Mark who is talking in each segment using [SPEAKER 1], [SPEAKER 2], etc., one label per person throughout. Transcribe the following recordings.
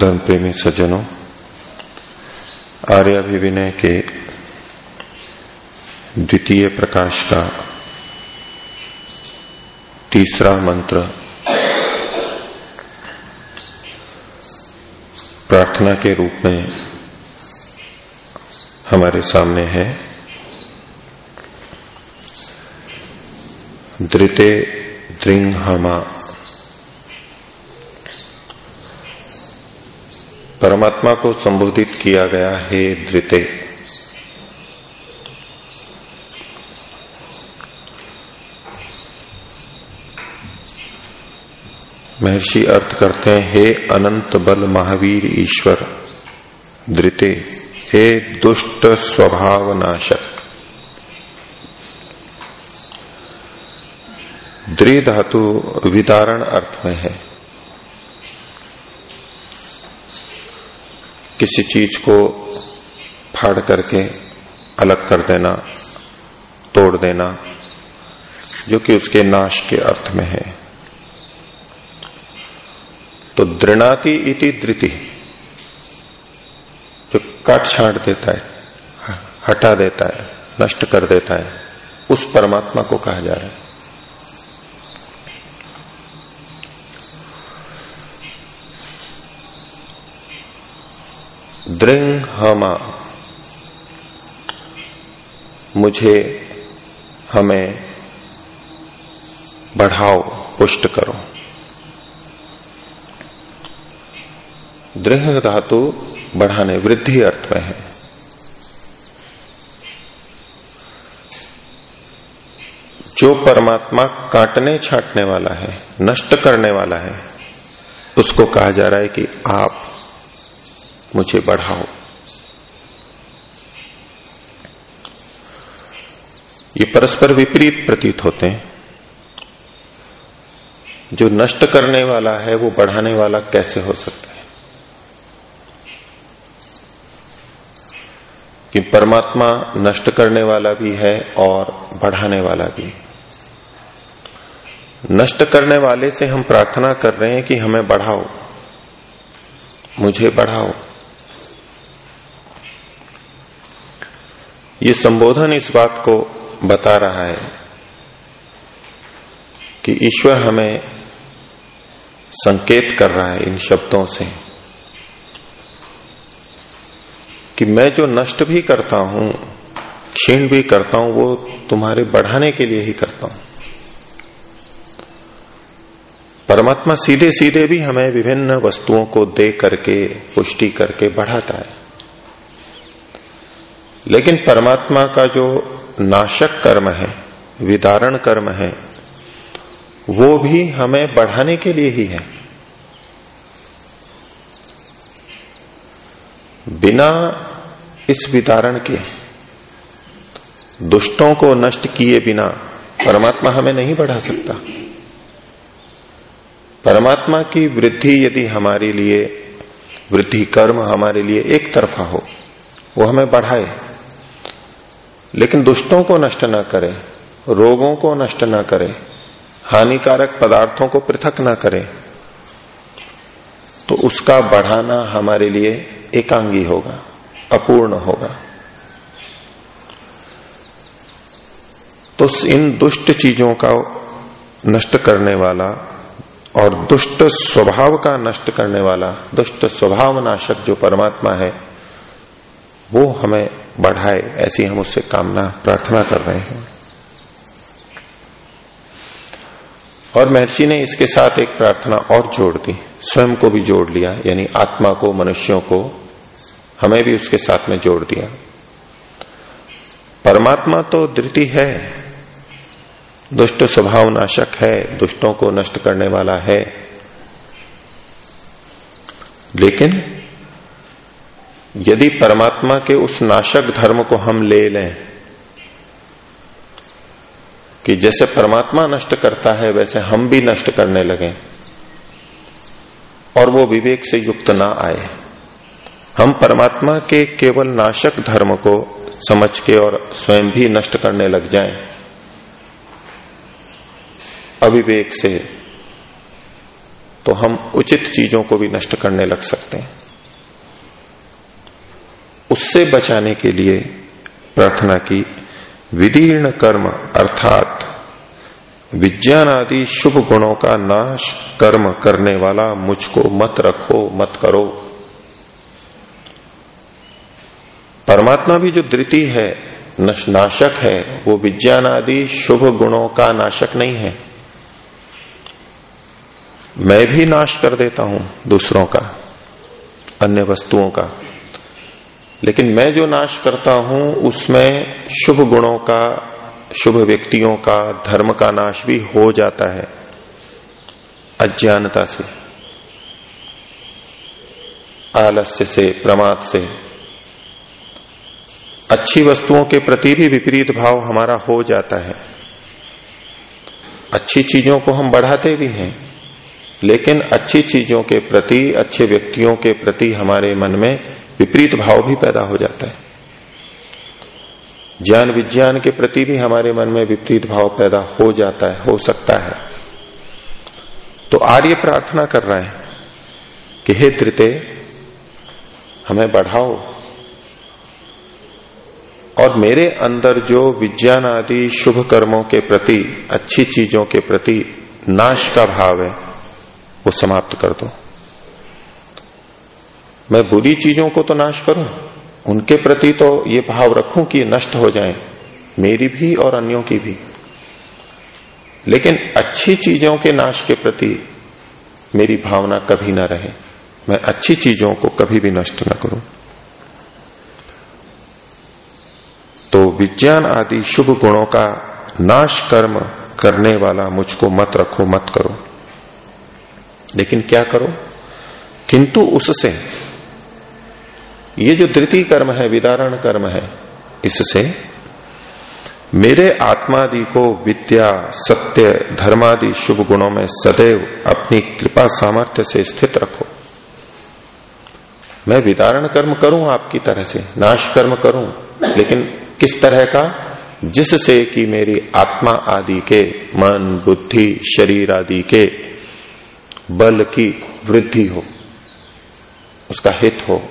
[SPEAKER 1] धर्म प्रेमी सज्जनों आर्याभिविनय के द्वितीय प्रकाश का तीसरा मंत्र प्रार्थना के रूप में हमारे सामने है। धृते दृंग हमा परमात्मा को संबोधित किया गया है धृते। महर्षि अर्थ करते हैं, हे अनंत बल महावीर ईश्वर, धृते, हे दुष्ट स्वभाव नाशक द्रि धातु विदारण अर्थ में है। किसी चीज़ को फाड़ करके अलग कर देना, तोड़ देना, जो कि उसके नाश के अर्थ में है। तो दृणाति इति धृति, जो काट छाट देता है, हटा देता है, नष्ट कर देता है, उस परमात्मा को कहा जा रहा है। दृंग हमा मुझे हमें बढ़ाओ, पुष्ट करो। दृढ़ धातु बढ़ाने, वृद्धि अर्थ में है। जो परमात्मा काटने, छाटने वाला है, नष्ट करने वाला है, उसको कहा जा रहा है कि आप मुझे बढ़ाओ। ये परस्पर विपरीत प्रतीत होते हैं। जो नष्ट करने वाला है, वो बढ़ाने वाला कैसे हो सकता है? कि परमात्मा नष्ट करने वाला भी है और बढ़ाने वाला भी नष्ट करने वाले से हम प्रार्थना कर रहे हैं कि हमें बढ़ाओ। मुझे बढ़ाओ। ये संबोधन इस बात को बता रहा है कि ईश्वर हमें संकेत कर रहा है इन शब्दों से कि मैं जो नष्ट भी करता हूँ, क्षीण भी करता हूँ, वो तुम्हारे बढ़ाने के लिए ही करता हूँ। परमात्मा सीधे सीधे भी हमें विभिन्न वस्तुओं को दे करके, पुष्टि करके बढ़ाता है। लेकिन परमात्मा का जो नाशक कर्म है, विदारण कर्म है, वो भी हमें बढ़ाने के लिए ही है। बिना इस विदारण के, दुष्टों को नष्ट किए बिना परमात्मा हमें नहीं बढ़ा सकता। परमात्मा की वृद्धि यदि हमारे लिए, वृद्धि कर्म हमारे लिए एक तरफा हो वो हमें बढ़ाए। लेकिन दुष्टों को नष्ट ना करे, रोगों को नष्ट ना करे, हानिकारक पदार्थों को पृथक ना करे तो उसका बढ़ाना हमारे लिए एकांगी होगा, अपूर्ण होगा। तो इन दुष्ट चीज़ों का नष्ट करने वाला और दुष्ट स्वभाव का नष्ट करने वाला, दुष्ट स्वभाव नाशक जो परमात्मा है वो हमें बढ़ाए, ऐसी हम उससे कामना, प्रार्थना कर रहे हैं। और महर्षि ने इसके साथ एक प्रार्थना और जोड़ दी, स्वयं को भी जोड़ लिया, यानी आत्मा को, मनुष्यों को हमें भी उसके साथ में जोड़ दिया। परमात्मा तो धृति है, दुष्ट स्वभाव नाशक है, दुष्टों को नष्ट करने वाला है। लेकिन यदि परमात्मा के उस नाशक धर्म को हम ले लें, कि जैसे परमात्मा नष्ट करता है, वैसे हम भी नष्ट करने लगे, और वो विवेक से युक्त ना आए, हम परमात्मा के केवल नाशक धर्म को समझ के और स्वयं भी नष्ट करने लग जाएँ। अविवेक से तो हम उचित चीज़ों को भी नष्ट करने लग सकते हैं। उससे बचाने के लिए प्रार्थना की। विदीर्ण कर्म अर्थात विज्ञान आदि शुभ गुणों का नाश कर्म करने वाला मुझको मत रखो, मत करो। परमात्मा भी जो धृति है नाशक है, वो विज्ञान आदि शुभ गुणों का नाशक नहीं है। मैं भी नाश कर देता हूँ दूसरों का, अन्य वस्तुओं का। लेकिन मैं जो नाश करता हूँ, उसमें शुभ गुणों का, शुभ व्यक्तियों का, धर्म का नाश भी हो जाता है, अज्ञानता से, आलस्य से, प्रमाद से। अच्छी वस्तुओं के प्रति भी विपरीत भाव हमारा हो जाता है। अच्छी चीज़ों को हम बढ़ाते भी हैं, लेकिन अच्छी चीज़ों के प्रति, अच्छे व्यक्तियों के प्रति हमारे मन में विपरीत भाव भी पैदा हो जाता है। ज्ञान विज्ञान के प्रति भी हमारे मन में विपरीत भाव पैदा हो जाता है, हो सकता है। तो आर्य प्रार्थना कर रहा है कि हे त्रिते हमें बढ़ाओ। और मेरे अंदर जो विज्ञान आदि शुभ कर्मों के प्रति, अच्छी चीज़ों के प्रति नाश का भाव है, वो समाप्त कर दो। मैं बुरी चीज़ों को तो नाश करूँ? उनके प्रति तो ये भाव रखूँ कि नष्ट हो जाएँ, मेरी भी और अन्यों की भी। लेकिन अच्छी चीज़ों के नाश के प्रति मेरी भावना कभी ना रहे। मैं अच्छी चीज़ों को कभी भी नष्ट न करूँ। तो विज्ञान आदि शुभ गुणों का नाश कर्म करने वाला मुझको मत रखो, मत करो। लेकिन क्या करो? किंतु उससे ये जो तृतीय कर्म है, विदारण कर्म है, इससे मेरे आत्मादि को विद्या, सत्य, धर्मादि शुभ गुणों में सदैव अपनी कृपा सामर्थ्य से स्थित रखो। मैं विदारण कर्म करूँ आपकी तरह से, नाश कर्म करूँ, लेकिन किस तरह का? जिससे कि मेरी आत्मा आदि के, मन, बुद्धि, शरीर आदि के बल की वृद्धि हो, उसका हित हो।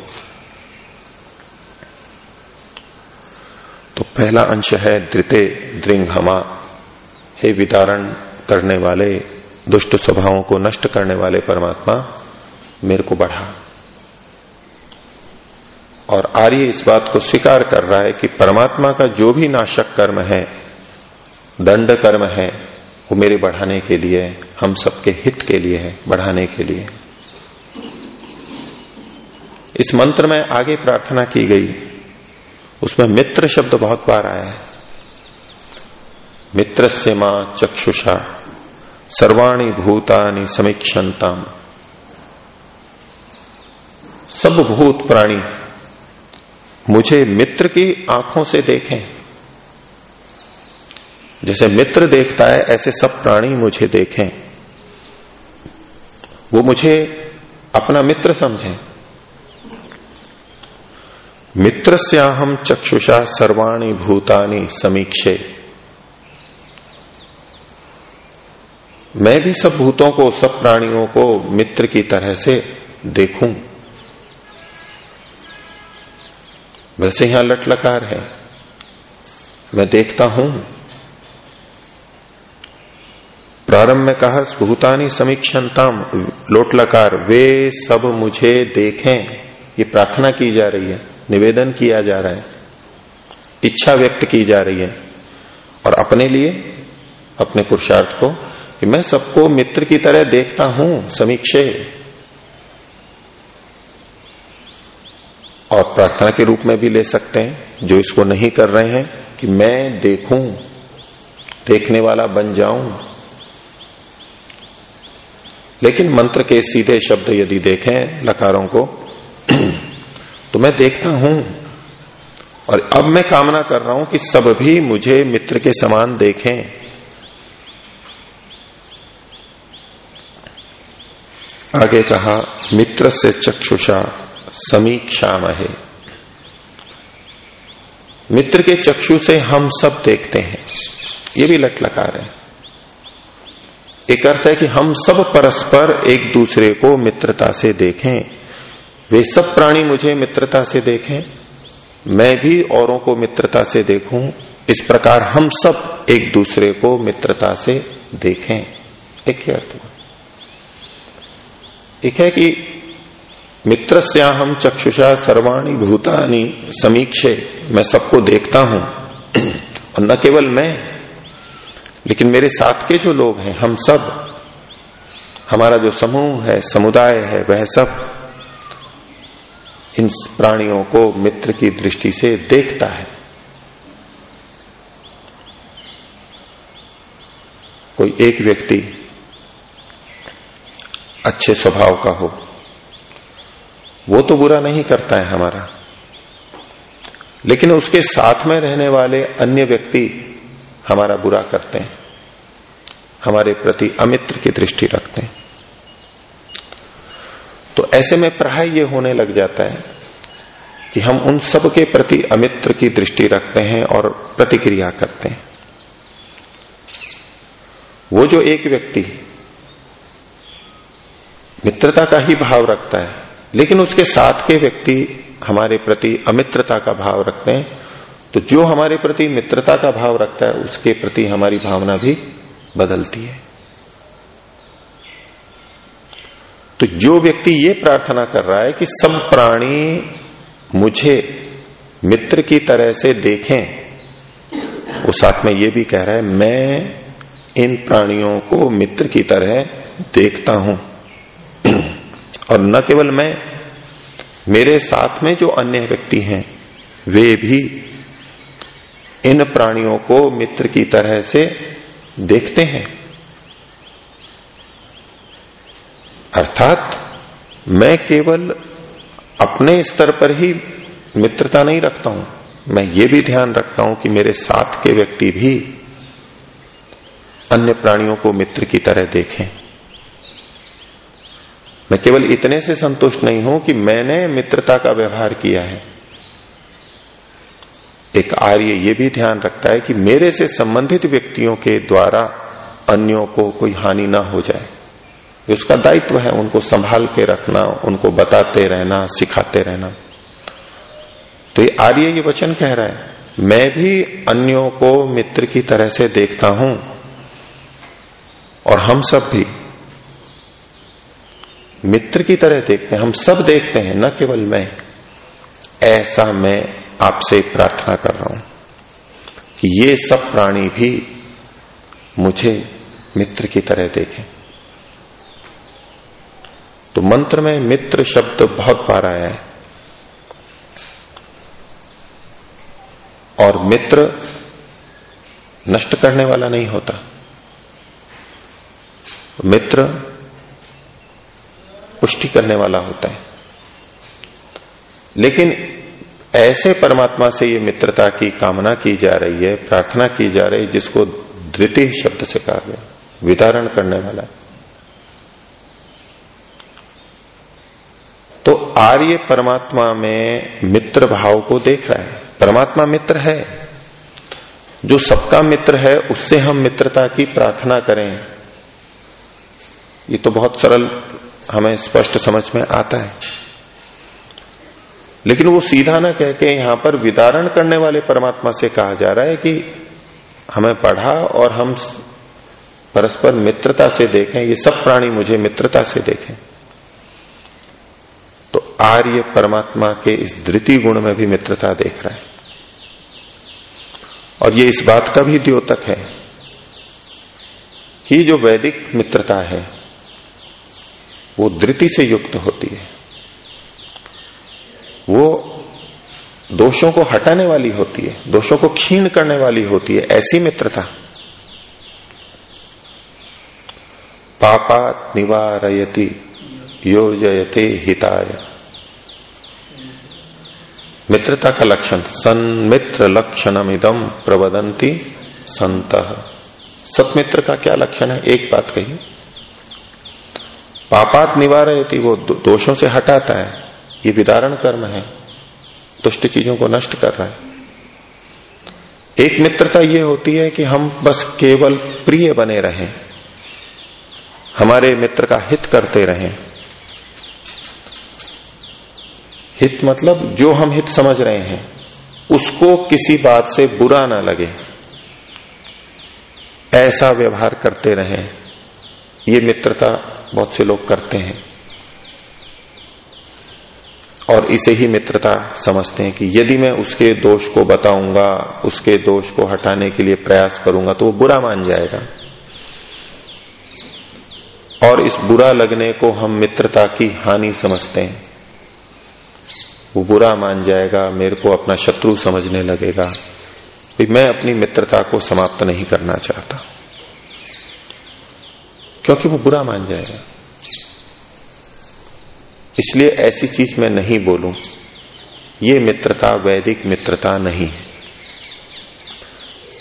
[SPEAKER 1] तो पहला अंश है द्रिते द्रिंग हमा हे विदारण करने वाले, दुष्ट स्वभावों को नष्ट करने वाले परमात्मा, मेरे को बढ़ा। और आर्य इस बात को स्वीकार कर रहा है कि परमात्मा का जो भी नाशक कर्म है, दंड कर्म है, वो मेरे बढ़ाने के लिए, हम सबके हित के लिए है, बढ़ाने के लिए। इस मंत्र में आगे प्रार्थना की गई। उसमें मित्र शब्द बहुत बार आया है। मित्र से माँ चक्षुषा, सर्वाणी भूतानि समीक्षंताम सब भूत प्राणी मुझे मित्र की आँखों से देखें। जैसे मित्र देखता है, ऐसे सब प्राणी मुझे देखें। वो मुझे अपना मित्र समझें। मित्र से हम चक्षुषा सर्वाणी भूतानी समीक्षे। मैं भी सब भूतों को, सब प्राणियों को मित्र की तरह से देखूँ। वैसे यहाँ लटलकार है। मैं देखता हूँ। प्रारंभ में कहा, भूतानी समीक्षणताम लोटलकार वे सब मुझे देखें। ये प्रार्थना की जा रही है। निवेदन किया जा रहा है, इच्छा व्यक्त की जा रही है, और अपने लिए, अपने पुरुषार्थ को, कि मैं सबको मित्र की तरह देखता हूँ, समीक्षे। और प्रार्थना के रूप में भी ले सकते हैं, जो इसको नहीं कर रहे हैं, कि मैं देखूँ, देखने वाला बन जाऊँ। लेकिन मंत्र के सीधे शब्द यदि देखें, लकारों को तो मैं देखता हूँ। और अब मैं कामना कर रहा हूँ कि सब भी मुझे मित्र के समान देखें। आगे कहा, मित्र से चक्षुषा समीक्षा महे। मित्र के चक्षु से हम सब देखते हैं। ये भी लट लकार है। एक अर्थ है कि हम सब परस्पर एक दूसरे को मित्रता से देखें। वे सब प्राणी मुझे मित्रता से देखें, मैं भी औरों को मित्रता से देखूँ, इस प्रकार हम सब एक दूसरे को मित्रता से देखें। एक ही अर्थ हुआ। एक है कि मित्र हम चक्षुषा सर्वाणी भूतानी समीक्षे, मैं सबको देखता हूँ, और न केवल मैं, लेकिन मेरे साथ के जो लोग हैं, हम सब, हमारा जो समूह है, समुदाय है, वह सब इन प्राणियों को मित्र की दृष्टि से देखता है। कोई एक व्यक्ति अच्छे स्वभाव का हो, वो तो बुरा नहीं करता है हमारा। लेकिन उसके साथ में रहने वाले अन्य व्यक्ति हमारा बुरा करते हैं, हमारे प्रति अमित्र की दृष्टि रखते हैं। ऐसे में प्राय ये होने लग जाता है कि हम उन सब के प्रति अमित्र की दृष्टि रखते हैं और प्रतिक्रिया करते हैं। वो जो एक व्यक्ति मित्रता का ही भाव रखता है, लेकिन उसके साथ के व्यक्ति हमारे प्रति अमित्रता का भाव रखते हैं तो जो हमारे प्रति मित्रता का भाव रखता है, उसके प्रति हमारी भावना भी बदलती है। तो जो व्यक्ति ये प्रार्थना कर रहा है कि सब प्राणी मुझे मित्र की तरह से देखें, वो साथ में ये भी कह रहा है, मैं इन प्राणियों को मित्र की तरह देखता हूँ। और न केवल मैं, मेरे साथ में जो अन्य व्यक्ति हैं, वे भी इन प्राणियों को मित्र की तरह से देखते हैं। अर्थात मैं केवल अपने स्तर पर ही मित्रता नहीं रखता हूँ। मैं ये भी ध्यान रखता हूँ कि मेरे साथ के व्यक्ति भी अन्य प्राणियों को मित्र की तरह देखें। मैं केवल इतने से संतुष्ट नहीं हूँ कि मैंने मित्रता का व्यवहार किया है। एक आर्य ये भी ध्यान रखता है कि मेरे से संबंधित व्यक्तियों के द्वारा अन्यों को कोई हानि ना हो जाए। उसका दायित्व है उनको संभाल के रखना, उनको बताते रहना, सिखाते रहना। तो ये आर्य ये वचन कह रहा है, मैं भी अन्यों को मित्र की तरह से देखता हूँ, और हम सब भी मित्र की तरह देखते हैं, हम सब देखते हैं, न केवल मैं। ऐसा मैं आपसे प्रार्थना कर रहा हूँ कि ये सब प्राणी भी मुझे मित्र की तरह देखें। तो मंत्र में मित्र शब्द बहुत बार आया है। और मित्र नष्ट करने वाला नहीं होता। मित्र पुष्टि करने वाला होता है। लेकिन ऐसे परमात्मा से ये मित्रता की कामना की जा रही है, प्रार्थना की जा रही है, जिसको द्वितीय शब्द से कहा गया, विदारण करने वाला तो आर्य परमात्मा में मित्र भाव को देख रहा है। परमात्मा मित्र है। जो सबका मित्र है, उससे हम मित्रता की प्रार्थना करें। ये तो बहुत सरल हमें स्पष्ट समझ में आता है। लेकिन वो सीधा ना कह के यहाँ पर विदारण करने वाले परमात्मा से कहा जा रहा है कि हमें पढ़ा और हम परस्पर मित्रता से देखें। ये सब प्राणी मुझे मित्रता से देखें। तो आर्य परमात्मा के इस धृति गुण में भी मित्रता देख रहा है। और ये इस बात का भी द्योतक है कि जो वैदिक मित्रता है, वो धृति से युक्त होती है। वो दोषों को हटाने वाली होती है, दोषों को क्षीण करने वाली होती है, ऐसी मित्रता। पापात निवारयति। योजयते हिताय। मित्रता का लक्षण, सन्मित्र लक्षणम इदम प्रवदंती संत सतमित्र का क्या लक्षण है? एक बात कही। पापात निवारयति, वो दोषों से हटाता है। ये विदारण कर्म है। दुष्ट चीज़ों को नष्ट कर रहा है। एक मित्रता ये होती है कि हम बस केवल प्रिय बने रहें। हमारे मित्र का हित करते रहें। हित मतलब जो हम हित समझ रहे हैं, उसको किसी बात से बुरा ना लगे। ऐसा व्यवहार करते रहें। ये मित्रता बहुत से लोग करते हैं। और इसे ही मित्रता समझते हैं कि यदि मैं उसके दोष को बताऊँगा, उसके दोष को हटाने के लिए प्रयास करूँगा तो वो बुरा मान जाएगा। और इस बुरा लगने को हम मित्रता की हानि समझते हैं। वो बुरा मान जाएगा, मेरे को अपना शत्रु समझने लगेगा। भाई, मैं अपनी मित्रता को समाप्त नहीं करना चाहता। क्योंकि वो बुरा मान जाएगा। इसलिए ऐसी चीज़ मैं नहीं बोलूँ। ये मित्रता वैदिक मित्रता नहीं है।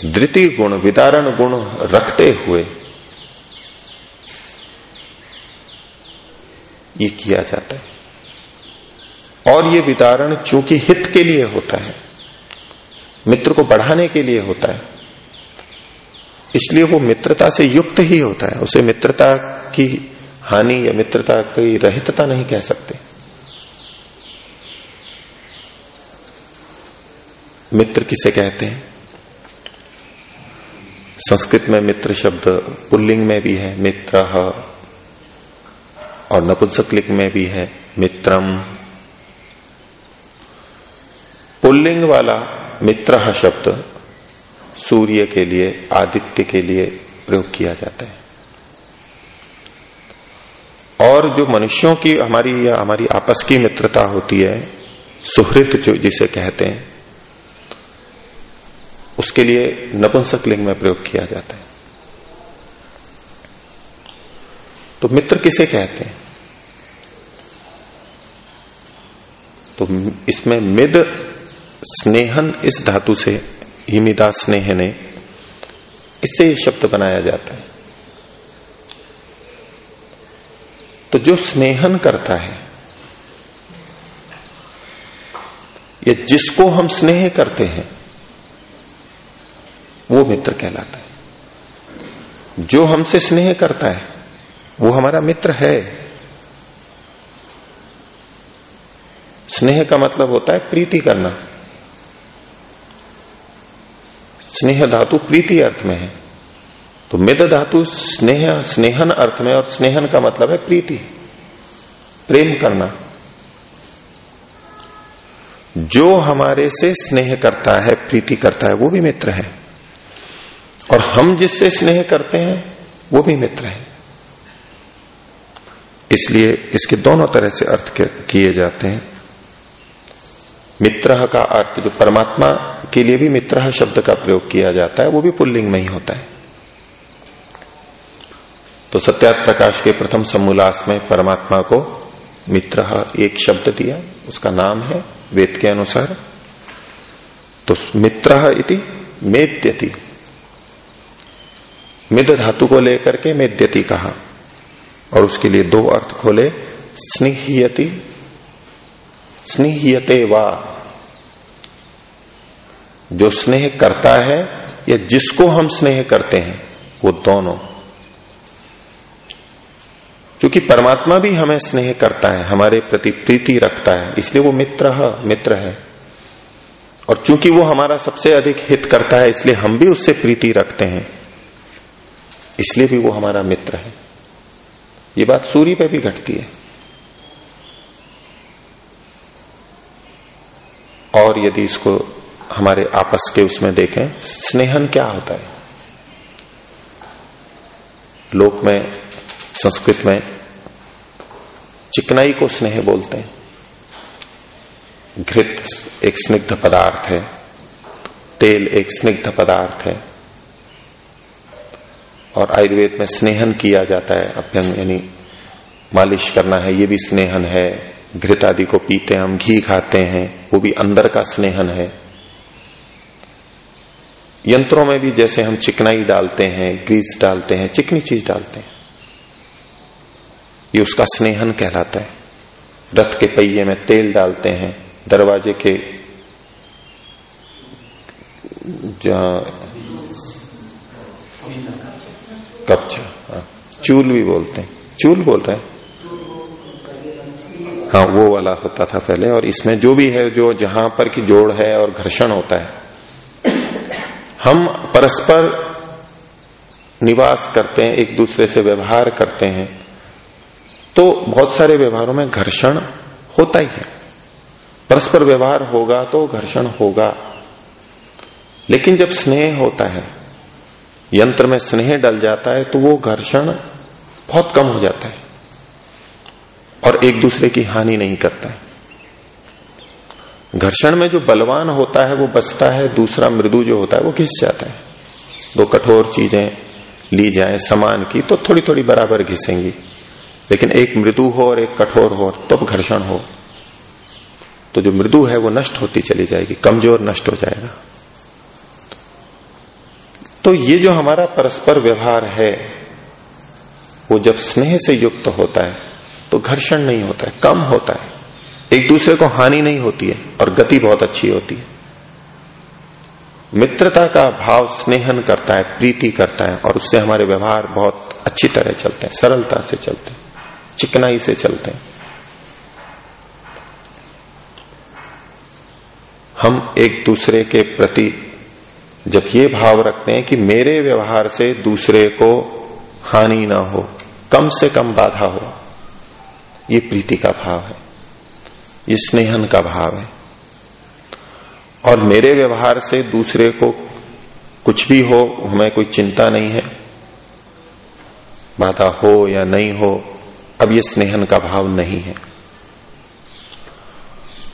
[SPEAKER 1] धृति गुण, विदारण गुण रखते हुए ये किया जाता है। और ये विदारण चूँकि हित के लिए होता है, मित्र को बढ़ाने के लिए होता है, इसलिए वो मित्रता से युक्त ही होता है। उसे मित्रता की हानि या मित्रता की रहितता नहीं कह सकते। मित्र किसे कहते हैं? संस्कृत में मित्र शब्द पुल्लिंग में भी है, मित्र, और नपुंसकलिंग में भी है, मित्रम। पुल्लिंग वाला मित्र शब्द सूर्य के लिए, आदित्य के लिए प्रयोग किया जाता है। और जो मनुष्यों की हमारी या हमारी आपस की मित्रता होती है, सुहृत जो जिसे कहते हैं, उसके लिए नपुंसक लिंग में प्रयोग किया जाता है। तो मित्र किसे कहते हैं? तो इसमें मिद स्नेहन इस धातु से हिमिदा स्नेह ने इससे ये शब्द बनाया जाता है। तो जो स्नेहन करता है, या जिसको हम स्नेह करते हैं, वो मित्र कहलाता है। जो हमसे स्नेह करता है, वो हमारा मित्र है। स्नेह का मतलब होता है प्रीति करना। स्नेह धातु प्रीति अर्थ में है। तो मिद धातु स्नेह, स्नेहन अर्थ में और स्नेहन का मतलब है प्रीति। प्रेम करना। जो हमारे से स्नेह करता है, प्रीति करता है, वो भी मित्र है। और हम जिससे स्नेह करते हैं, वो भी मित्र है। इसलिए इसके दोनों तरह से अर्थ किए जाते हैं। मित्र का अर्थ, जो परमात्मा के लिए भी मित्र शब्द का प्रयोग किया जाता है, वो भी पुल्लिंग में ही होता है। तो सत्यात प्रकाश के प्रथम समूलास में परमात्मा को मित्र एक शब्द दिया, उसका नाम है वेद के अनुसार। तो मित्र इति मेद्यति। मिद धातु को लेकर के मेद्यति कहा, और उसके लिए दो अर्थ खोले, स्नेहियति स्नेहियते वा। जो स्नेह करता है या जिसको हम स्नेह करते हैं, वो दोनों। क्योंकि परमात्मा भी हमें स्नेह करता है, हमारे प्रति प्रीति रखता है, इसलिए वो मित्र मित्र है। और चूँकि वो हमारा सबसे अधिक हित करता है, इसलिए हम भी उससे प्रीति रखते हैं, इसलिए भी वो हमारा मित्र है। ये बात सूर्य पे भी घटती है। और यदि इसको हमारे आपस के उसमें देखें, स्नेहन क्या होता है? लोक में, संस्कृत में चिकनाई को स्नेह बोलते हैं। घृत एक स्निग्ध पदार्थ है, तेल एक स्निग्ध पदार्थ है, और आयुर्वेद में स्नेहन किया जाता है, अभ्यंग यानी मालिश करना है, ये भी स्नेहन है। घृत आदि को पीते हैं हम घी खाते हैं वो भी अंदर का स्नेहन है। यंत्रों में भी जैसे हम चिकनाई डालते हैं ग्रीस डालते हैं चिकनी चीज़ डालते हैं ये उसका स्नेहन कहलाता है। रथ के पहिए में तेल डालते हैं दरवाजे के कपचा हाँ, चूल भी बोलते हैं। चूल बोल रहे हैं? हाँ वो वाला होता था पहले, और इसमें जो भी है, जो जहाँ पर की जोड़ है और घर्षण होता है, हम परस्पर निवास करते हैं, एक दूसरे से व्यवहार करते हैं तो बहुत सारे व्यवहारों में घर्षण होता ही है। परस्पर व्यवहार होगा तो घर्षण होगा। लेकिन जब स्नेह होता है, यंत्र में स्नेह डल जाता है तो वो घर्षण बहुत कम हो जाता है। और एक दूसरे की हानि नहीं करता है। घर्षण में जो बलवान होता है, वो बचता है, दूसरा मृदु जो होता है, वो घिस जाता है। दो कठोर चीज़ें ली जाए समान की तो थोड़ी थोड़ी बराबर घिसेंगी। लेकिन एक मृदु हो और एक कठोर हो तब तो घर्षण हो। तो जो मृदु है, वो नष्ट होती चली जाएगी, कमज़ोर नष्ट हो जाएगा। तो ये जो हमारा परस्पर व्यवहार है, वो जब स्नेह से युक्त होता है तो घर्षण नहीं होता है, कम होता है। एक दूसरे को हानि नहीं होती है और गति बहुत अच्छी होती है। मित्रता का भाव स्नेहन करता है, प्रीति करता है और उससे हमारे व्यवहार बहुत अच्छी तरह चलते हैं, सरलता से चलते हैं, चिकनाई से चलते हैं। हम एक दूसरे के प्रति जब ये भाव रखते हैं कि मेरे व्यवहार से दूसरे को हानि ना हो, कम से कम बाधा हो ये प्रीति का भाव है, ये स्नेहन का भाव है। और मेरे व्यवहार से दूसरे को कुछ भी हो, हमें कोई चिंता नहीं है। बाधा हो या नहीं हो, अब ये स्नेहन का भाव नहीं है।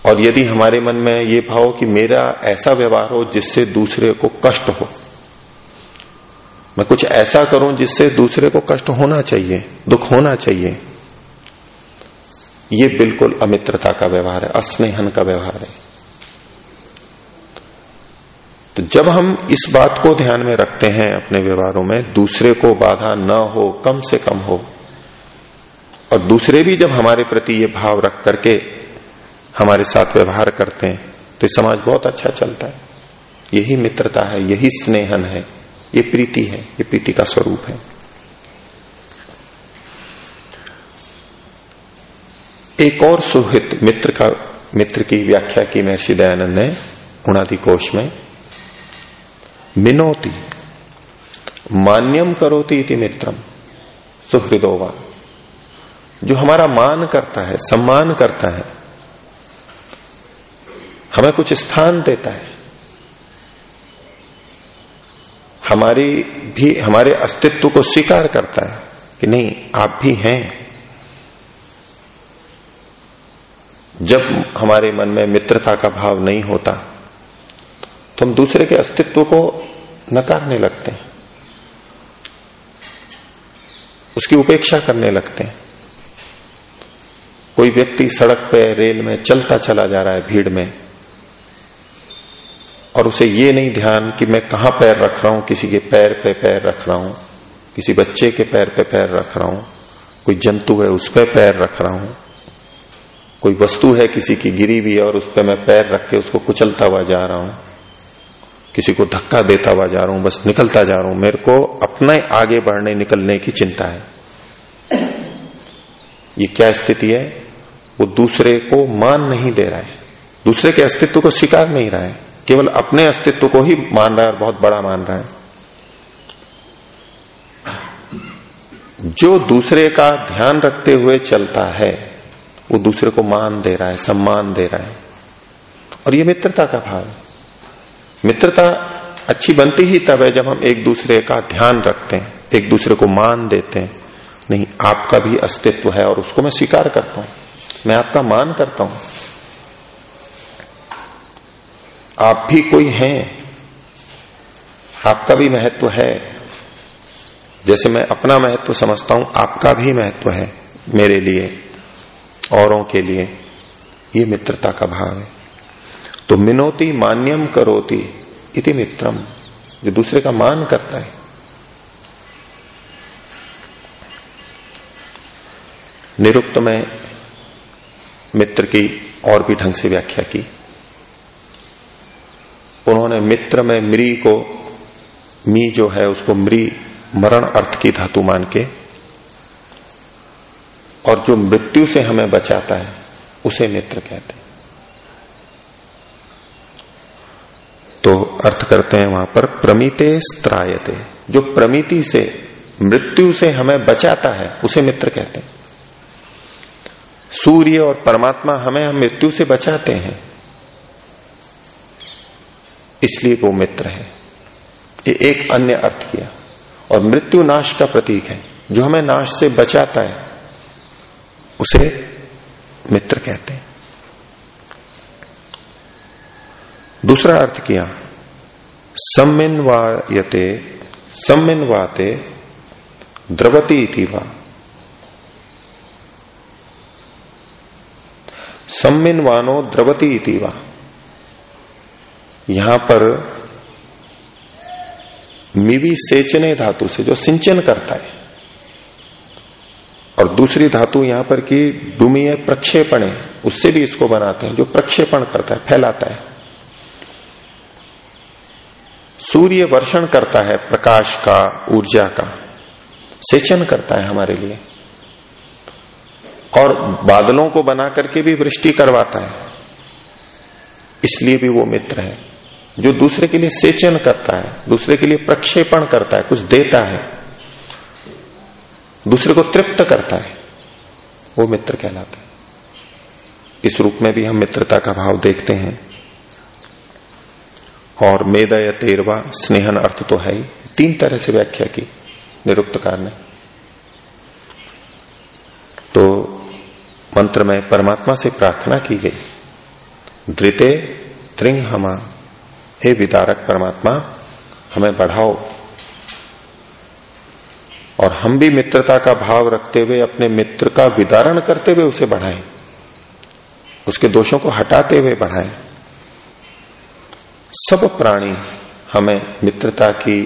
[SPEAKER 1] और यदि हमारे मन में ये भाव कि मेरा ऐसा व्यवहार हो जिससे दूसरे को कष्ट हो, मैं कुछ ऐसा करूँ जिससे दूसरे को कष्ट होना चाहिए, दुख होना चाहिए ये बिल्कुल अमित्रता का व्यवहार है, अस्नेहन का व्यवहार है। तो जब हम इस बात को ध्यान में रखते हैं अपने व्यवहारों में, दूसरे को बाधा न हो, कम से कम हो, और दूसरे भी जब हमारे प्रति ये भाव रख करके हमारे साथ व्यवहार करते हैं तो समाज बहुत अच्छा चलता है। यही मित्रता है, यही स्नेहन है, ये प्रीति है, ये प्रीति का स्वरूप है। एक और सुहित मित्र का, मित्र की व्याख्या की महर्षि दयानंद ने उणादि कोश में। मिनोती, मान्यम करोती इति मित्रम सुहृदोवा जो हमारा मान करता है, सम्मान करता है, हमें कुछ स्थान देता है। हमारी भी, हमारे अस्तित्व को स्वीकार करता है कि नहीं, आप भी हैं। जब हमारे मन में मित्रता का भाव नहीं होता तो हम दूसरे के अस्तित्व को नकारने लगते हैं। उसकी उपेक्षा करने लगते हैं। कोई व्यक्ति सड़क पे, रेल में चलता चला जा रहा है भीड़ में, और उसे ये नहीं ध्यान कि मैं कहाँ पैर रख रहा हूँ, किसी के पैर पे पैर रख रहा हूँ, किसी बच्चे के पैर पे पैर रख रहा हूँ, कोई जंतु है उस पर पैर रख रहा हूँ कोई वस्तु है किसी की गिरी हुई है और उस पर मैं पैर रख के उसको कुचलता हुआ जा रहा हूँ। किसी को धक्का देता हुआ जा रहा हूँ, बस निकलता जा रहा हूँ। मेरे को अपने आगे बढ़ने, निकलने की चिंता है। ये क्या स्थिति है? वो दूसरे को मान नहीं दे रहा है। दूसरे के अस्तित्व को स्वीकार नहीं रहा है। केवल अपने अस्तित्व को ही मान रहा है और बहुत बड़ा मान रहा है। जो दूसरे का ध्यान रखते हुए चलता है वो दूसरे को मान दे रहा है, सम्मान दे रहा है। और ये मित्रता का भाव मित्रता अच्छी बनती ही तब है जब हम एक दूसरे का ध्यान रखते हैं, एक दूसरे को मान देते हैं। नहीं, आपका भी अस्तित्व है और उसको मैं स्वीकार करता हूँ। मैं आपका मान करता हूँ। आप भी कोई हैं, आपका भी महत्व है। जैसे मैं अपना महत्व समझता हूँ, आपका भी महत्व है मेरे लिए। औरों के लिए ये मित्रता का भाव है। तो मिनोती मान्यम करोती इति मित्रम, जो दूसरे का मान करता है। निरुक्त में मित्र की और भी ढंग से व्याख्या की। उन्होंने मित्र में मृी को, मी जो है उसको मृी मरण अर्थ की धातु मान के और जो मृत्यु से हमें बचाता है, उसे मित्र कहते हैं। तो अर्थ करते हैं वहाँ पर, प्रमिते स्त्रायते। जो प्रमिति से, मृत्यु से हमें बचाता है, उसे मित्र कहते हैं। सूर्य और परमात्मा हमें हम मृत्यु से बचाते हैं, इसलिए वो मित्र है। ये एक अन्य अर्थ किया। और मृत्यु नाश का प्रतीक है, जो हमें नाश से बचाता है उसे मित्र कहते हैं। दूसरा अर्थ किया, सम्मिनवायते, सम्मिनवाते द्रवती इति वा। सम्मिनवानो द्रवती इति वा। यहाँ पर मिवी सेचने धातु से जो सिंचन करता है और दूसरी धातु यहाँ पर की डुमीय प्रक्षेपण है, उससे भी इसको बनाते हैं, जो प्रक्षेपण करता है, फैलाता है। सूर्य वर्षण करता है प्रकाश का, ऊर्जा का, सेचन करता है हमारे लिए। और बादलों को बना करके भी वृष्टि करवाता है। इसलिए भी वो मित्र है, जो दूसरे के लिए सेचन करता है, दूसरे के लिए प्रक्षेपण करता है, कुछ देता है। दूसरे को तृप्त करता है, वो मित्र कहलाता है। इस रूप में भी हम मित्रता का भाव देखते हैं। और मेदय तेरवा स्नेहन अर्थ तो है ही। तीन तरह से व्याख्या की निरुक्तकार ने तो मंत्र में परमात्मा से प्रार्थना की गई। धृते त्रिंग हमा हे विदारक परमात्मा, हमें बढ़ाओ। और हम भी मित्रता का भाव रखते हुए, अपने मित्र का विदारण करते हुए उसे बढ़ाएँ। उसके दोषों को हटाते हुए बढ़ाएँ। सब प्राणी हमें मित्रता की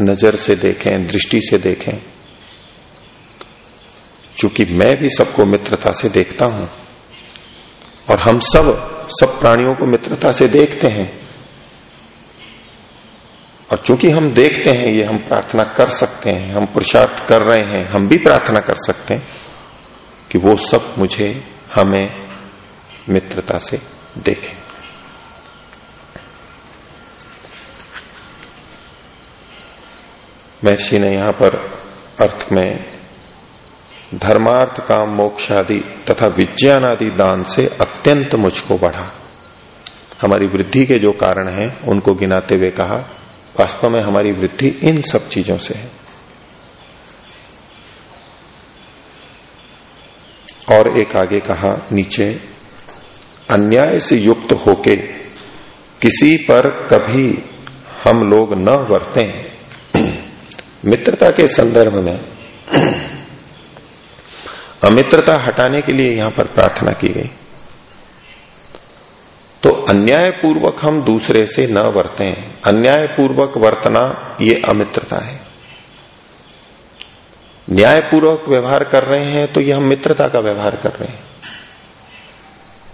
[SPEAKER 1] नज़र से देखें, दृष्टि से देखें। चूँकि मैं भी सबको मित्रता से देखता हूँ, और हम सब सब प्राणियों को मित्रता से देखते हैं और चूँकि हम देखते हैं, ये हम प्रार्थना कर सकते हैं, हम पुरुषार्थ कर रहे हैं, हम भी प्रार्थना कर सकते हैं कि वो सब मुझे, हमें मित्रता से देखें। महर्षि ने यहाँ पर अर्थ में धर्मार्थ काम, मोक्ष आदि तथा विज्ञान आदि दान से अत्यंत मुझको बढ़ा। हमारी वृद्धि के जो कारण हैं, उनको गिनाते हुए कहा वास्तव में हमारी वृद्धि इन सब चीज़ों से है। और एक आगे कहा, नीचे, अन्याय से युक्त होके किसी पर कभी हम लोग न वर्ते। मित्रता के संदर्भ में, अमित्रता हटाने के लिए यहाँ पर प्रार्थना की गई। तो अन्याय पूर्वक हम दूसरे से न वर्ते। अन्याय पूर्वक वर्तना ये अमित्रता है। न्यायपूर्वक व्यवहार कर रहे हैं तो ये हम मित्रता का व्यवहार कर रहे हैं।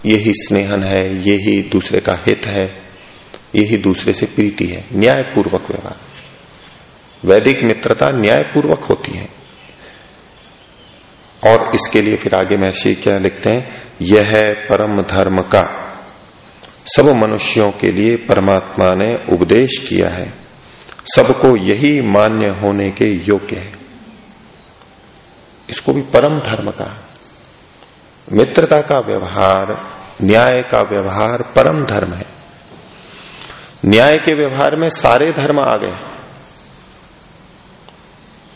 [SPEAKER 1] यही स्नेहन है, यही दूसरे का हित है, यही दूसरे से प्रीति है। न्यायपूर्वक व्यवहार। वैदिक मित्रता न्यायपूर्वक होती है। और इसके लिए फिर आगे महर्षि क्या लिखते हैं? यह है परम धर्म का सब मनुष्यों के लिए परमात्मा ने उपदेश किया है। सबको यही मान्य होने के योग्य है। इसको भी परम धर्म का, मित्रता का व्यवहार, न्याय का व्यवहार परम धर्म है। न्याय के व्यवहार में सारे धर्म आ गए।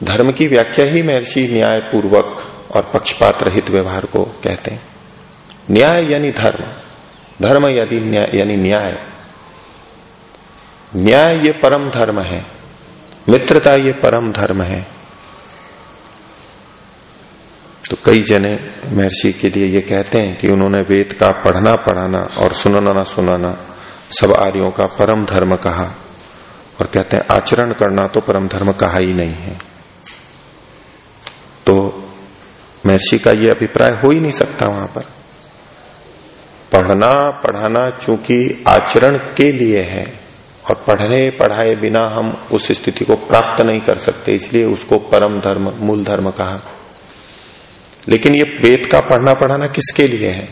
[SPEAKER 1] धर्म की व्याख्या ही महर्षि न्याय पूर्वक और पक्षपात रहित व्यवहार को कहते हैं। न्याय यानी धर्म। धर्म यदि यानी न्याय। न्याय ये परम धर्म है। मित्रता ये परम धर्म है। तो कई जने महर्षि के लिए ये कहते हैं कि उन्होंने वेद का पढ़ना, पढ़ाना और सुनाना सुनाना सब आर्यों का परम धर्म कहा और कहते हैं आचरण करना तो परम धर्म कहा ही नहीं है। तो महर्षि का ये अभिप्राय हो ही नहीं सकता वहाँ पर। पढ़ना, पढ़ाना चूँकि आचरण के लिए है, और पढ़ने, पढ़ाए बिना हम उस स्थिति को प्राप्त नहीं कर सकते, इसलिए उसको परम धर्म, मूल धर्म कहा। लेकिन ये वेद का पढ़ना, पढ़ाना किसके लिए है?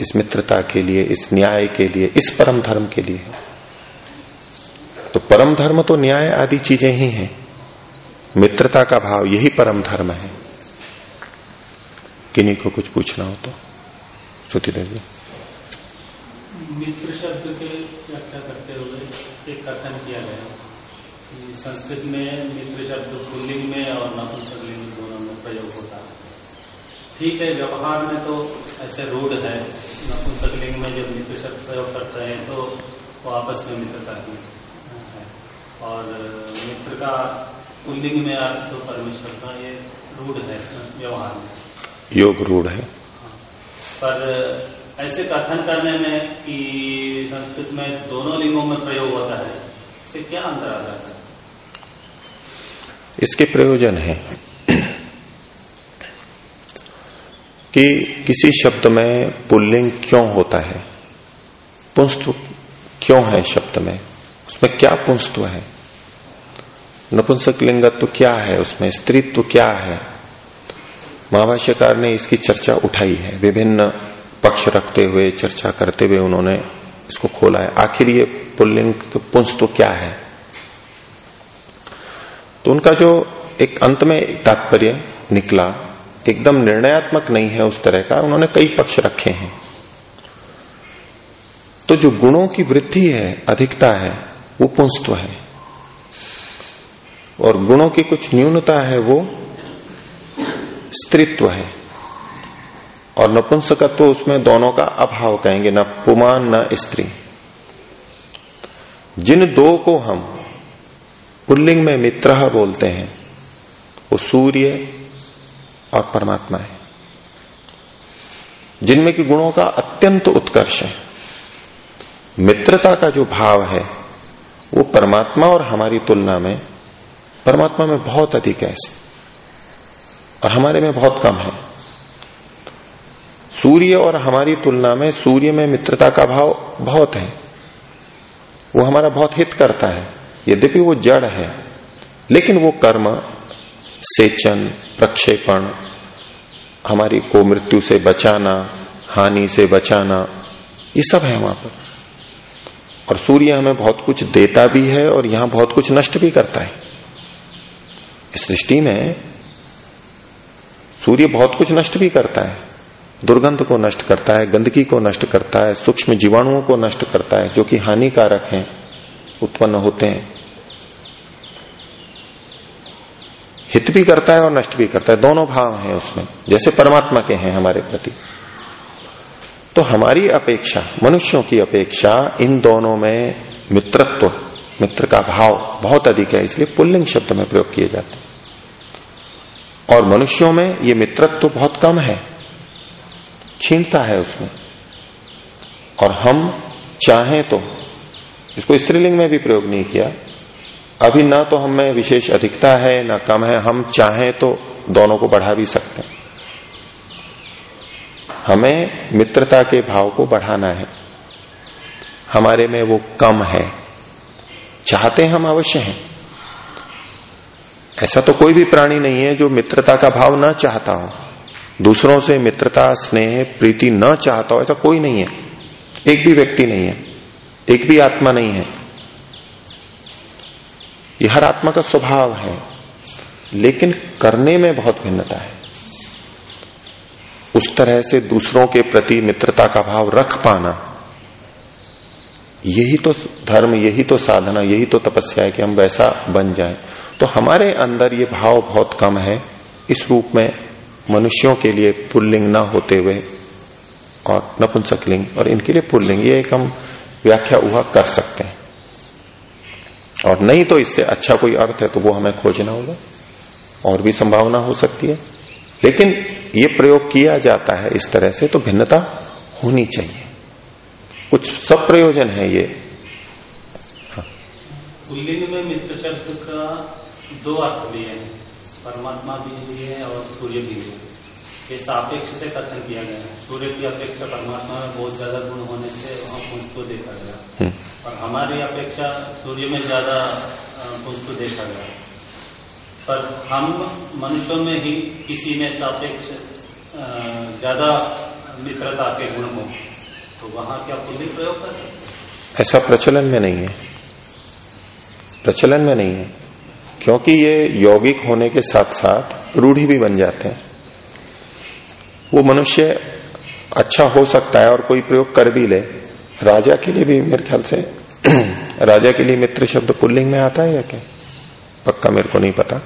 [SPEAKER 1] इस मित्रता के लिए, इस न्याय के लिए, इस परम धर्म के लिए तो परम धर्म तो न्याय आदि चीज़ें ही हैं। मित्रता का भाव यही परम धर्म है। किन्हीं को कुछ पूछना हो तो श्रुति देवी
[SPEAKER 2] मित्र शब्द के व्याख्या करते हुए एक कथन किया गया। कि संस्कृत में मित्र शब्द पुल्लिंग में और नपुंसकलिंग दोनों में प्रयोग होता है। ठीक है व्यवहार में तो ऐसे रूढ़ है। नपुंसकलिंग में जब मित्र शब्द प्रयोग करते हैं तो वो आपस में मित्रता की है। और मित्र का पुल्लिंग में अर्थ तो परमेश्वर का ये रूढ़ है व्यवहार में।
[SPEAKER 1] योग रूढ़ है।
[SPEAKER 2] पर ऐसे कथन करने में कि संस्कृत में दोनों लिंगों में प्रयोग होता है, इससे क्या अंतर आ जाता है?
[SPEAKER 1] इसके प्रयोजन है कि किसी शब्द में पुल्लिंग क्यों होता है? पुंस्तु क्यों है शब्द में? उसमें क्या पुंस्तु है? नपुंसक लिंगत्व क्या है उसमें? स्त्रीत्व क्या है? महाभाष्यकार ने इसकी चर्चा उठाई है, विभिन्न पक्ष रखते हुए, चर्चा करते हुए उन्होंने इसको खोला है। आखिर ये पुल्लिंग पुंस तो क्या है? तो उनका जो एक अंत में तात्पर्य निकला, एकदम निर्णयात्मक नहीं है उस तरह का, उन्होंने कई पक्ष रखे हैं। तो जो गुणों की वृद्धि है, अधिकता है, वो पुंस्तव है। और गुणों की कुछ न्यूनता है, वो स्त्रीत्व है। और नपुंसकत्व उसमें दोनों का अभाव कहेंगे, न पुमान, न स्त्री। जिन दो को हम पुल्लिंग में मित्र बोलते हैं, वो सूर्य और परमात्मा है। जिनमें की गुणों का अत्यंत उत्कर्ष है। मित्रता का जो भाव है, वो परमात्मा और हमारी तुलना में, परमात्मा में बहुत अधिक है। और हमारे में बहुत कम है। सूर्य और हमारी तुलना में सूर्य में मित्रता का भाव बहुत है। वो हमारा बहुत हित करता है। यद्यपि वो जड़ है, लेकिन वो कर्म, सेचन, प्रक्षेपण, हमारी को मृत्यु से बचाना, हानि से बचाना, ये सब है वहाँ पर। और सूर्य हमें बहुत कुछ देता भी है और यहाँ बहुत कुछ नष्ट भी करता है। इस सृष्टि में सूर्य बहुत कुछ नष्ट भी करता है। दुर्गंध को नष्ट करता है, गंदगी को नष्ट करता है, सूक्ष्म जीवाणुओं को नष्ट करता है, जो कि हानिकारक हैं, उत्पन्न होते हैं। हित भी करता है और नष्ट भी करता है। दोनों भाव हैं उसमें, जैसे परमात्मा के हैं हमारे प्रति। तो हमारी अपेक्षा, मनुष्यों की अपेक्षा, इन दोनों में मित्रत्व, मित्र का भाव बहुत अधिक है, इसलिए पुल्लिंग शब्द में प्रयोग किए जाते हैं। और मनुष्यों में ये मित्रत्व बहुत कम है। क्षीणता है उसमें। और हम चाहें तो इसको स्त्रीलिंग में भी प्रयोग नहीं किया। अभी ना तो हम में विशेष अधिकता है, ना कम है, हम चाहें तो दोनों को बढ़ा भी सकते हैं। हमें मित्रता के भाव को बढ़ाना है। हमारे में वो कम है। चाहते हम अवश्य हैं। ऐसा तो कोई भी प्राणी नहीं है जो मित्रता का भाव ना चाहता हो। दूसरों से मित्रता, स्नेह, प्रीति न चाहता हो, ऐसा कोई नहीं है। एक भी व्यक्ति नहीं है। एक भी आत्मा नहीं है। ये हर आत्मा का स्वभाव है, लेकिन करने में बहुत भिन्नता है। उस तरह से दूसरों के प्रति मित्रता का भाव रख पाना, यही तो धर्म, यही तो साधना, यही तो तपस्या है कि हम वैसा बन जाएँ। तो हमारे अंदर ये भाव बहुत कम है, इस रूप में मनुष्यों के लिए पुल्लिंग ना होते हुए और नपुंसकलिंग और इनके लिए पुल्लिंग, ये एक हम व्याख्या हुआ कर सकते हैं। और नहीं तो इससे अच्छा कोई अर्थ है तो वो हमें खोजना होगा, और भी संभावना हो सकती है। लेकिन ये प्रयोग किया जाता है इस तरह से तो भिन्नता होनी चाहिए। कुछ सब प्रयोजन है ये।
[SPEAKER 2] पुल्लिंग में मित्र शब्द का दो अर्थ भी है। परमात्मा भी है और सूर्य भी है। ये सापेक्ष से कथन किया गया है। सूर्य की अपेक्षा परमात्मा में बहुत ज़्यादा गुण होने से वहाँ को देखा गया। हम्म। और हमारी अपेक्षा सूर्य में ज़्यादा पुंज को देखा गया पर हम मनुष्यों में ही किसी में सापेक्ष ज़्यादा मित्रता के गुण हो तो वहाँ क्या पुण्य प्रयोग कर सकते
[SPEAKER 1] ऐसा प्रचलन में नहीं है। प्रचलन में नहीं है। क्योंकि ये यौगिक होने के साथ साथ रूढ़ी भी बन जाते हैं। वो मनुष्य अच्छा हो सकता है और कोई प्रयोग कर भी ले। राजा के लिए भी मेरे ख्याल से राजा के लिए मित्र शब्द पुल्लिंग में आता है या क्या? पक्का मेरे को नहीं पता।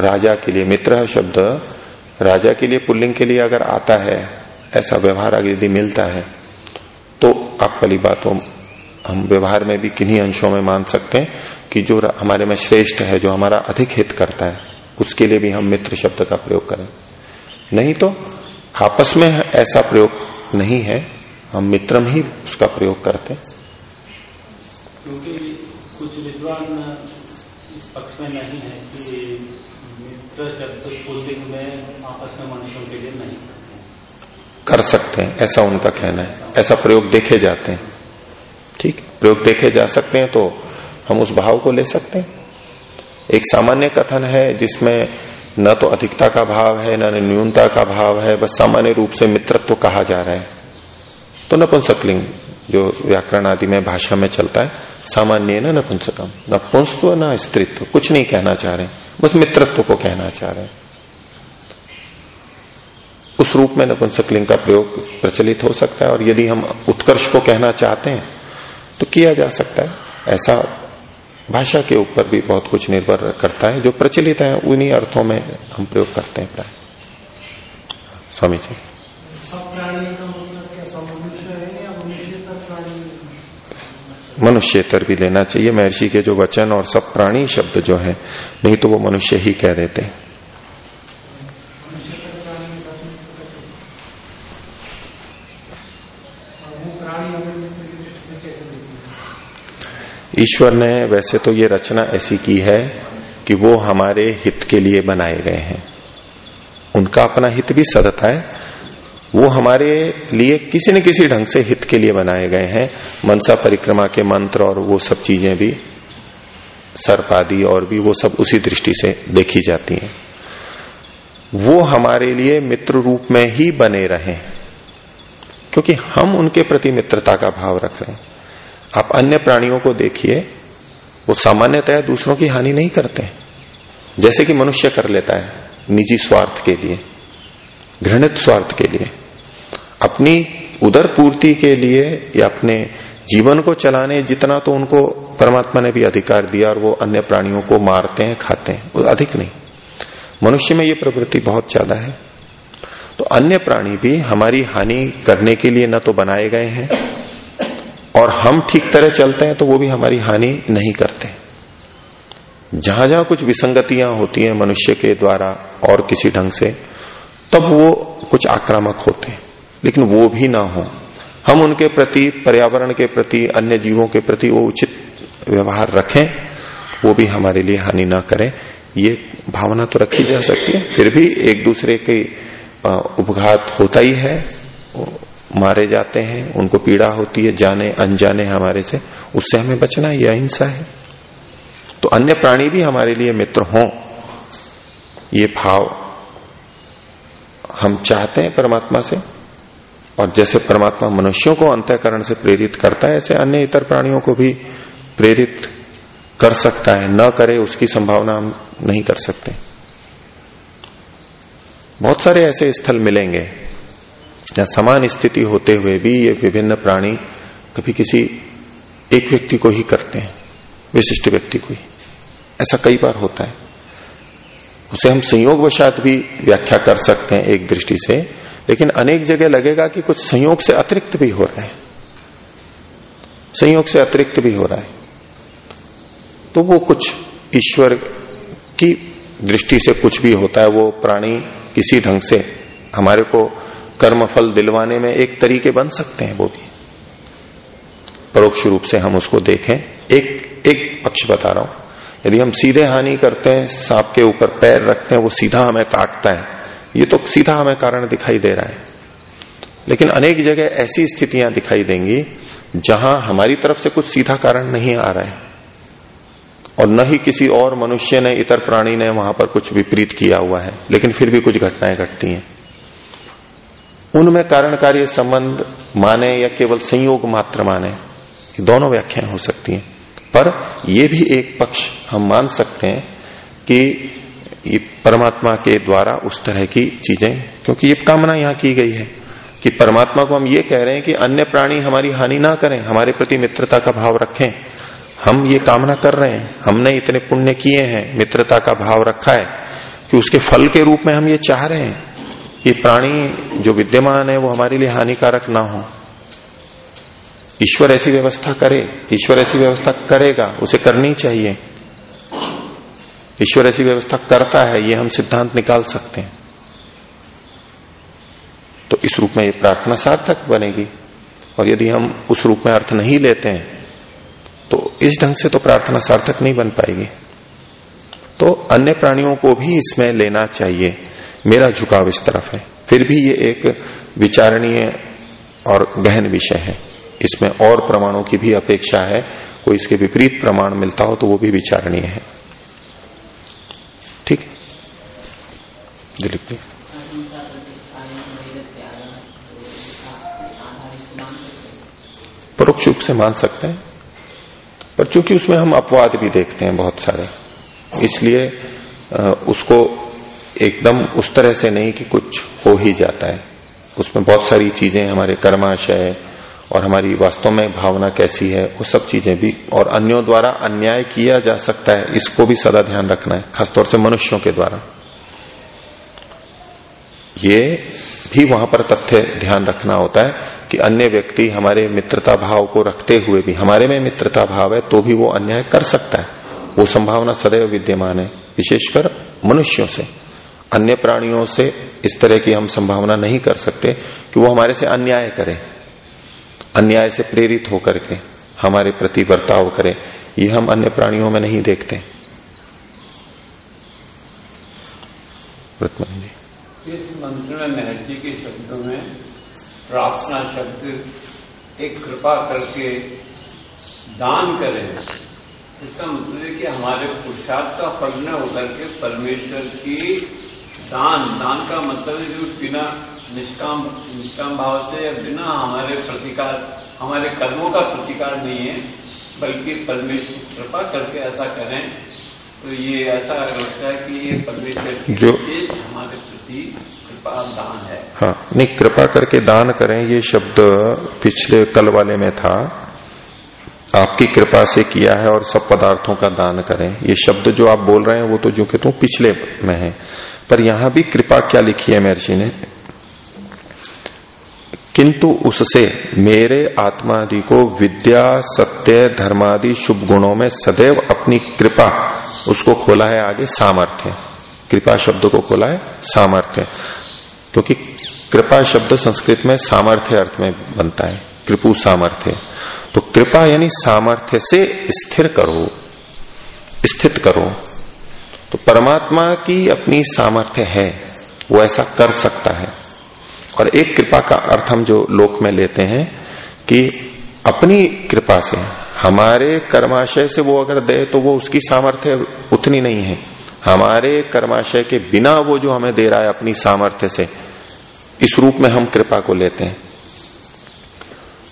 [SPEAKER 1] राजा के लिए मित्र शब्द। राजा के लिए पुल्लिंग के लिए अगर आता है, ऐसा व्यवहार अगर यदि मिलता है तो आप वाली बात हम व्यवहार में भी किन्हीं अंशों में मान सकते हैं कि जो हमारे में श्रेष्ठ है जो हमारा अधिक हित करता है उसके लिए भी हम मित्र शब्द का प्रयोग करें। नहीं तो आपस में ऐसा प्रयोग नहीं है हम मित्र में ही उसका प्रयोग करते हैं।
[SPEAKER 2] क्योंकि कुछ विद्वान इस पक्ष में नहीं है कि मित्र शब्द पुल्लिंग में आपस में मनुष्यों के लिए नहीं
[SPEAKER 1] कर सकते हैं ऐसा उनका कहना है। ऐसा प्रयोग देखे जाते हैं। ठीक प्रयोग देखे जा सकते हैं तो हम उस भाव को ले सकते हैं। एक सामान्य कथन है जिसमें न तो अधिकता का भाव है, न न्यूनता का भाव है, बस सामान्य रूप से मित्रत्व तो कहा जा रहा है। तो नपुंसकलिंग जो व्याकरण आदि में भाषा में चलता है, सामान्य न नपुंसकम नपुंसत्व न स्त्रित्व, कुछ नहीं कहना चाह रहे, बस मित्रत्व को कहना चाह रहे। उस रूप में नपुंसकलिंग का प्रयोग प्रचलित हो सकता है और यदि हम उत्कर्ष को कहना चाहते हैं तो किया जा सकता है। ऐसा भाषा के ऊपर भी बहुत कुछ निर्भर करता है जो प्रचलित है उन्हीं अर्थों में हम प्रयोग करते हैं प्राय स्वामी जी। मनुष्यतर भी लेना चाहिए। महर्षि के जो वचन और सब प्राणी शब्द जो है नहीं तो वो मनुष्य ही कह देते। हैं ईश्वर ने वैसे तो ये रचना ऐसी की है कि वो हमारे हित के लिए बनाए गए हैं। उनका अपना हित भी सदता है। वो हमारे लिए किसी न किसी ढंग से हित के लिए बनाए गए हैं। मनसा परिक्रमा के मंत्र और वो सब चीज़ें भी, सर्पादी और भी, वो सब उसी दृष्टि से देखी जाती हैं। वो हमारे लिए मित्र रूप में ही बने रहे, क्योंकि हम उनके प्रति मित्रता का भाव रख रहे हैं। आप अन्य प्राणियों को देखिए, वो सामान्यतया दूसरों की हानि नहीं करते जैसे कि मनुष्य कर लेता है, निजी स्वार्थ के लिए, घृणित स्वार्थ के लिए। अपनी उदर पूर्ति के लिए या अपने जीवन को चलाने जितना तो उनको परमात्मा ने भी अधिकार दिया और वो अन्य प्राणियों को मारते हैं, खाते हैं अधिक नहीं। मनुष्य में ये प्रवृत्ति बहुत ज़्यादा है। तो अन्य प्राणी भी हमारी हानि करने के लिए न तो बनाए गए हैं और हम ठीक तरह चलते हैं तो वो भी हमारी हानि नहीं करते। जहाँ जहाँ कुछ विसंगतियाँ होती हैं मनुष्य के द्वारा और किसी ढंग से, तब वो कुछ आक्रामक होते हैं। लेकिन वो भी ना हो। हम उनके प्रति, पर्यावरण के प्रति, अन्य जीवों के प्रति वो उचित व्यवहार रखें, वो भी हमारे लिए हानि ना करें। ये भावना तो रखी जा सकती है, फिर भी एक दूसरे के उपघात होता ही है। मारे जाते हैं, उनको पीड़ा होती है, जाने, अनजाने हमारे से, उससे हमें बचना यह अहिंसा है। तो अन्य प्राणी भी हमारे लिए मित्र हों, ये भाव हम चाहते हैं परमात्मा से, और जैसे परमात्मा मनुष्यों को अंतकरण से प्रेरित करता है, ऐसे अन्य इतर प्राणियों को भी प्रेरित कर सकता है, न करे उसकी संभावना हम नहीं कर सकते। बहुत सारे ऐसे स्थल मिलेंगे जहाँ समान स्थिति होते हुए भी ये विभिन्न प्राणी कभी किसी एक व्यक्ति को ही करते हैं, विशिष्ट व्यक्ति को ही। ऐसा कई बार होता है। उसे हम संयोग वशात भी व्याख्या कर सकते हैं एक दृष्टि से, लेकिन अनेक जगह लगेगा कि कुछ संयोग से अतिरिक्त भी हो रहा है। संयोग से अतिरिक्त भी हो रहा है। तो वो कुछ ईश्वर की दृष्टि से कुछ भी होता है, वो प्राणी किसी ढंग से हमारे को कर्मफल दिलवाने में एक तरीके बन सकते हैं वो भी। परोक्ष रूप से हम उसको देखें। एक एक पक्ष बता रहा हूँ। यदि हम सीधे हानि करते हैं, सांप के ऊपर पैर रखते हैं, वो सीधा हमें काटता है। ये तो सीधा हमें कारण दिखाई दे रहा है। लेकिन अनेक जगह ऐसी स्थितियाँ दिखाई देंगी, जहाँ हमारी तरफ़ से कुछ सीधा कारण नहीं आ रहा है। और न ही किसी और मनुष्य ने, इतर प्राणी ने वहाँ पर कुछ विपरीत किया हुआ है। लेकिन फिर भी कुछ घटनाएँ घटती हैं। उनमें कारण कार्य संबंध माने या केवल संयोग मात्र माने दोनों व्याख्याएँ हो सकती हैं। पर यह भी एक पक्ष हम मान सकते हैं कि परमात्मा के द्वारा उस तरह की चीज़ें, क्योंकि ये कामना यहाँ की गई है कि परमात्मा को हम ये कह रहे हैं कि अन्य प्राणी हमारी हानि ना करें, हमारे प्रति मित्रता का भाव रखें। हम ये कामना कर रहे हैं, हमने इतने पुण्य किए हैं, मित्रता का भाव रखा है कि उसके फल के रूप में हम ये चाह रहे हैं। कि प्राणी जो विद्यमान है, वो हमारे लिए हानिकारक ना हो। ईश्वर ऐसी व्यवस्था करे, ईश्वर ऐसी व्यवस्था करेगा, उसे करनी चाहिए। ईश्वर ऐसी व्यवस्था करता है, ये हम सिद्धांत निकाल सकते हैं। तो इस रूप में ये प्रार्थना सार्थक बनेगी। और यदि हम उस रूप में अर्थ नहीं लेते हैं तो इस ढंग से तो प्रार्थना सार्थक नहीं बन पाएगी। तो अन्य प्राणियों को भी इसमें लेना चाहिए। मेरा झुकाव इस तरफ़ है। फिर भी ये एक विचारणीय और गहन विषय है। इसमें और प्रमाणों की भी अपेक्षा है। कोई इसके विपरीत प्रमाण मिलता हो तो वो भी विचारणीय है। ठीक? दिलीप जी। परोक्ष रूप से मान सकते हैं। पर चूँकि उसमें हम अपवाद भी देखते हैं बहुत सारे, इसलिए उसको एकदम उस तरह से नहीं कि कुछ हो ही जाता है। उसमें बहुत सारी चीज़ें, हमारे कर्माशय और हमारी वास्तव में भावना कैसी है, वो सब चीज़ें भी और अन्यों द्वारा अन्याय किया जा सकता है, इसको भी सदा ध्यान रखना है, खासतौर से मनुष्यों के द्वारा। ये भी वहाँ पर तथ्य ध्यान रखना होता है कि अन्य व्यक्ति हमारे मित्रता भाव को रखते हुए भी, हमारे में मित्रता भाव है तो भी वो अन्याय कर सकता है। वो संभावना सदैव विद्यमान है, विशेषकर मनुष्यों से। अन्य प्राणियों से इस तरह की हम संभावना नहीं कर सकते कि वो हमारे से अन्याय करें, अन्याय से प्रेरित होकर के हमारे प्रति बर्ताव करें। ये हम अन्य प्राणियों में नहीं देखते।
[SPEAKER 3] मंत्र में महर्षि के शब्दों में प्रार्थना शब्द एक कृपा करके दान करें। इसका मतलब है कि हमारे पुरुषार्थ का फल न होकर के परमेश्वर की दान दान का मतलब है जो बिना निष्काम निष्काम भाव से या बिना हमारे प्रतिकार हमारे कर्मों का प्रतिकार नहीं है बल्कि परमेश्वर कृपा करके ऐसा करें तो ये ऐसा लगता है कि ये परमेश्वर जो हमारे प्रति कृपा दान है।
[SPEAKER 1] हाँ नहीं कृपा करके दान करें ये शब्द पिछले कल वाले में था। आपकी कृपा से किया है और सब पदार्थों का दान करें। ये शब्द जो आप बोल रहे हैं वो तो जो कहते पिछले में है। पर यहाँ भी कृपा क्या लिखी है महर्षि ने? किंतु उससे मेरे आत्मादि को विद्या, सत्य, धर्मादि शुभ गुणों में सदैव अपनी कृपा, उसको खोला है आगे सामर्थ्य कृपा शब्द को खोला है सामर्थ्य क्योंकि कृपा शब्द संस्कृत में सामर्थ्य अर्थ में बनता है, कृपु सामर्थ्य तो कृपा यानी सामर्थ्य से स्थिर करो, स्थित करो। तो परमात्मा की अपनी सामर्थ्य है, वो ऐसा कर सकता है। और एक कृपा का अर्थ हम जो लोक में लेते हैं कि अपनी कृपा से, हमारे कर्माशय से वो अगर दे तो वो उसकी सामर्थ्य उतनी नहीं है। हमारे कर्माशय के बिना वो जो हमें दे रहा है अपनी सामर्थ्य से, इस रूप में हम कृपा को लेते हैं।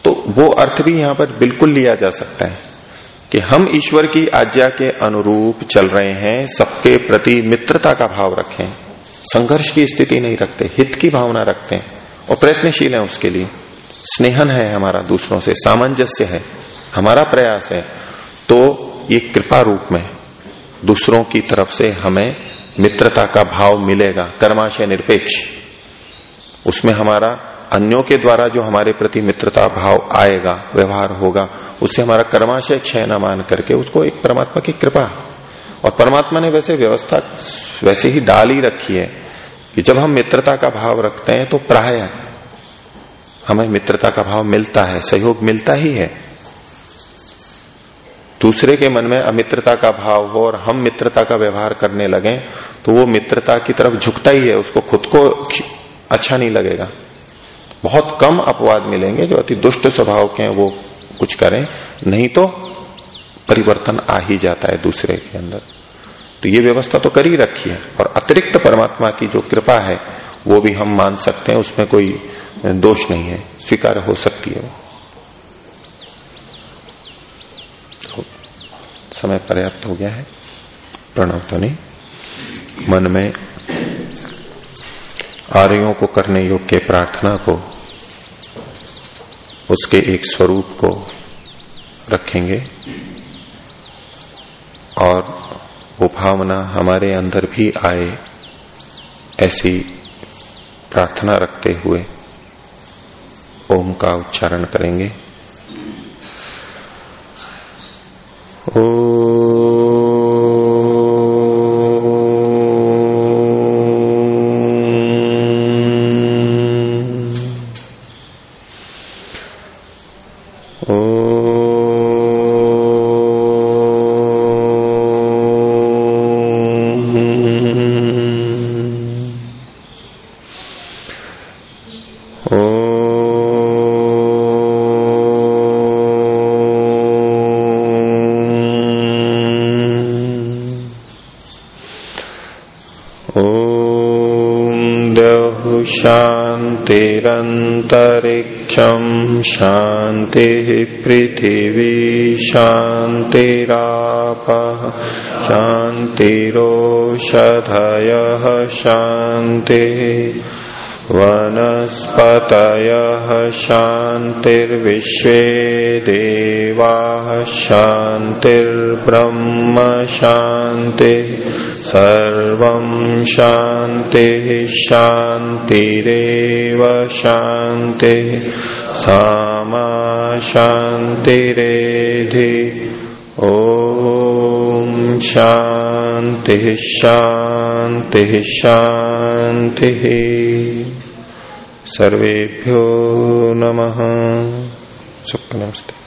[SPEAKER 1] तो वो अर्थ भी यहाँ पर बिल्कुल लिया जा सकता है। कि हम ईश्वर की आज्ञा के अनुरूप चल रहे हैं, सबके प्रति मित्रता का भाव रखें, संघर्ष की स्थिति नहीं रखते, हित की भावना रखते हैं और प्रयत्नशील है उसके लिए। स्नेहन है हमारा दूसरों से, सामंजस्य है, हमारा प्रयास है। तो ये कृपा रूप में दूसरों की तरफ़ से हमें मित्रता का भाव मिलेगा, कर्माशय निरपेक्ष। उसमें हमारा अन्यों के द्वारा जो हमारे प्रति मित्रता भाव आएगा, व्यवहार होगा, उससे हमारा कर्माशय क्षय न मान करके उसको एक परमात्मा की कृपा। और परमात्मा ने वैसे व्यवस्था वैसे ही डाल ही रखी है कि जब हम मित्रता का भाव रखते हैं तो प्राय हमें मित्रता का भाव मिलता है, सहयोग मिलता ही है। दूसरे के मन में अमित्रता का भाव हो और हम मित्रता का व्यवहार करने लगे तो वो मित्रता की तरफ़ झुकता ही है, उसको खुद को अच्छा नहीं लगेगा। बहुत कम अपवाद मिलेंगे, जो अति दुष्ट स्वभाव के हैं, वो कुछ करें। नहीं तो परिवर्तन आ ही जाता है दूसरे के अंदर। तो ये व्यवस्था तो कर ही रखी है। और अतिरिक्त परमात्मा की जो कृपा है, वो भी हम मान सकते हैं, उसमें कोई दोष नहीं है। स्वीकार हो सकती है वो। समय पर्याप्त हो गया है। प्रणव तो नहीं मन में आर्यों को करने योग्य प्रार्थना को, उसके एक स्वरूप को रखेंगे और वो भावना हमारे अंदर भी आए ऐसी प्रार्थना रखते हुए ओम का उच्चारण करेंगे। ओ शान्तिः पृथिवी शान्तिरापः शान्तिरोषधयः शान्तिः वनस्पतयः शान्तिर्विश्वे देवाः शान्तिर्ब्रह्म शान्तिः सर्वं शान्तिः शान्तिरेव शान्तिः सामा शान्तिरेधि ॐ शान्तिः शान्तिः शान्तिः। सर्वेभ्यो नमः। सुख नमस्ते।